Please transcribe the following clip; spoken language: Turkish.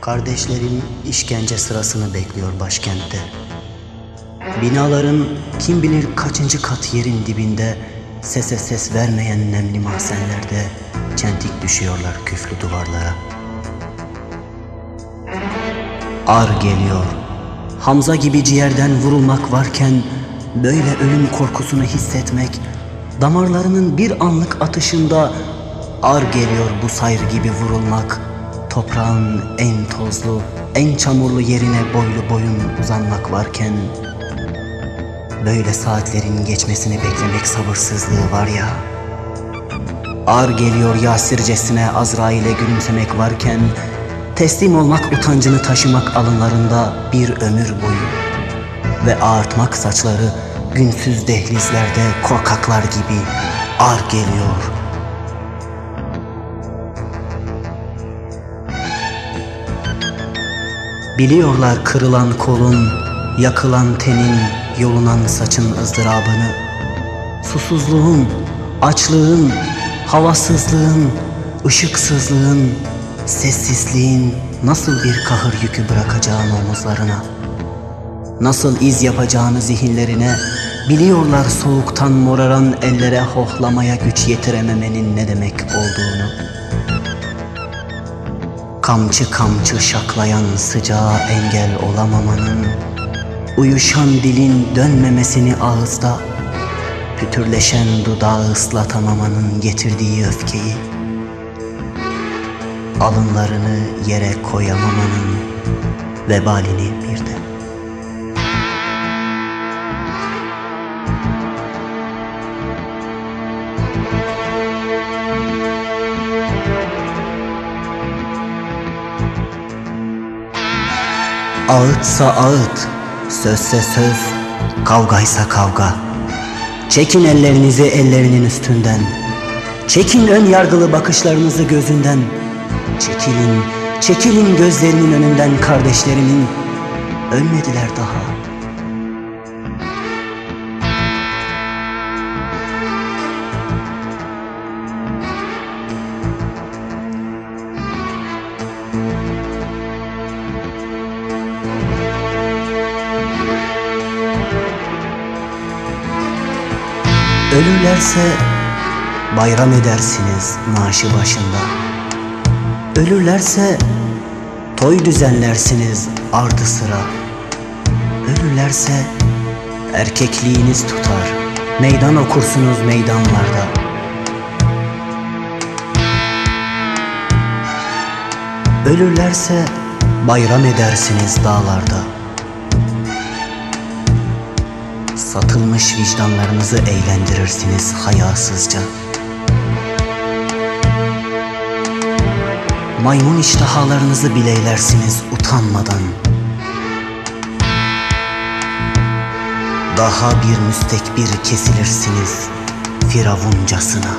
Kardeşlerim işkence sırasını bekliyor başkentte. Binaların kim bilir kaçıncı kat yerin dibinde sese ses vermeyen nemli mahzenlerde çentik düşüyorlar küflü duvarlara. Ar geliyor. Hamza gibi ciğerden vurulmak varken böyle ölüm korkusunu hissetmek damarlarının bir anlık atışında ar geliyor bu sayr gibi vurulmak toprağın en tozlu en çamurlu yerine boylu boyun uzanmak varken böyle saatlerin geçmesini beklemek sabırsızlığı var ya. Ar geliyor yasircesine Azrail'e gülümsemek varken Teslim olmak utancını taşımak alınlarında bir ömür boyu Ve ağartmak saçları günsüz dehlizlerde korkaklar gibi ar geliyor Biliyorlar kırılan kolun, yakılan tenin, yolunan saçın ızdırabını Susuzluğun, açlığın, havasızlığın, ışıksızlığın, sessizliğin nasıl bir kahır yükü bırakacağını omuzlarına, nasıl iz yapacağını zihinlerine, biliyorlar soğuktan moraran ellere hohlamaya güç yetirememenin ne demek olduğunu. Kamçı kamçı şaklayan sıcağa engel olamamanın, uyuşan dilin dönmemesini ağızda, pütürleşen dudağı ıslatamamanın getirdiği öfkeyi, alınlarını yere koyamamanın vebalini bir de. Ağıtsa ağıt, sözse söz, kavgaysa kavga. Çekin ellerinizi ellerinin üstünden. Çekin ön yargılı bakışlarınızı gözünden. Çekilin, çekilin gözlerinin önünden kardeşlerimin. Ölmediler daha. Ölürlerse bayram edersiniz naaşı başında. Ölürlerse toy düzenlersiniz ardı sıra. Ölürlerse erkekliğiniz tutar, meydan okursunuz meydanlarda. Ölürlerse bayram edersiniz dağlarda. Satılmış vicdanlarınızı eğlendirirsiniz hayasızca. Maymun iştahalarınızı bileylersiniz utanmadan. Daha bir müstekbir kesilirsiniz firavuncasına.